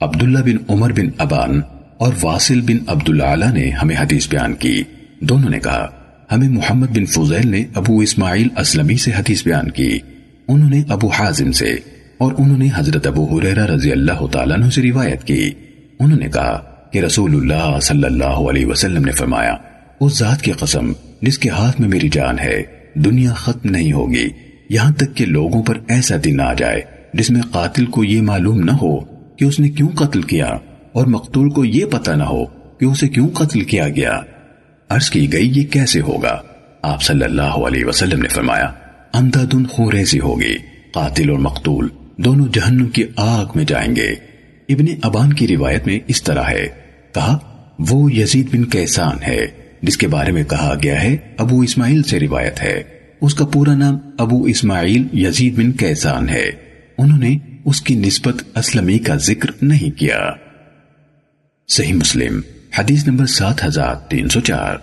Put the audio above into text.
عبداللہ بن عمر بن ابان اور واصل بن عبداللہ نے ہمیں حدیث بیان کی۔ دونوں نے کہا، ہمیں محمد بن فضیل نے ابو اسماعیل اسلمی سے حدیث بیان کی۔ انہوں نے ابو حازم سے اور انہوں نے حضرت ابو حریرہ رضی اللہ تعالیٰ عنہ سے روایت کی۔ انہوں نے کہا کہ رسول اللہ صلی اللہ علیہ وسلم نے فرمایا، اس ذات کی قسم جس کے ہاتھ میں میری جان ہے، دنیا ختم نہیں ہوگی۔ یہاں تک کہ لوگوں پر ایسا دن آ جائے جس میں قاتل کو یہ معلوم نہ ہو۔ کہ اس نے کیوں قتل کیا اور مقتول کو یہ پتا نہ ہو کہ اسے کیوں قتل کیا گیا۔ عرض کی گئی یہ کیسے ہوگا؟ آپ صلی اللہ علیہ وسلم نے فرمایا اندھا خوریزی ہوگی، قاتل اور مقتول دونوں جہنم کی آگ میں جائیں گے۔ ابن ابان کی روایت میں اس طرح ہے۔ کہا، وہ یزید بن کیسان ہے، جس کے بارے میں کہا گیا ہے، ابو اسماعیل سے روایت ہے۔ اس کا پورا نام ابو اسماعیل یزید بن کیسان ہے۔ انہوں نے اس کی نسبت اسلمی کا ذکر نہیں کیا۔ صحیح مسلم، حدیث نمبر سات ہزار تین سو چار۔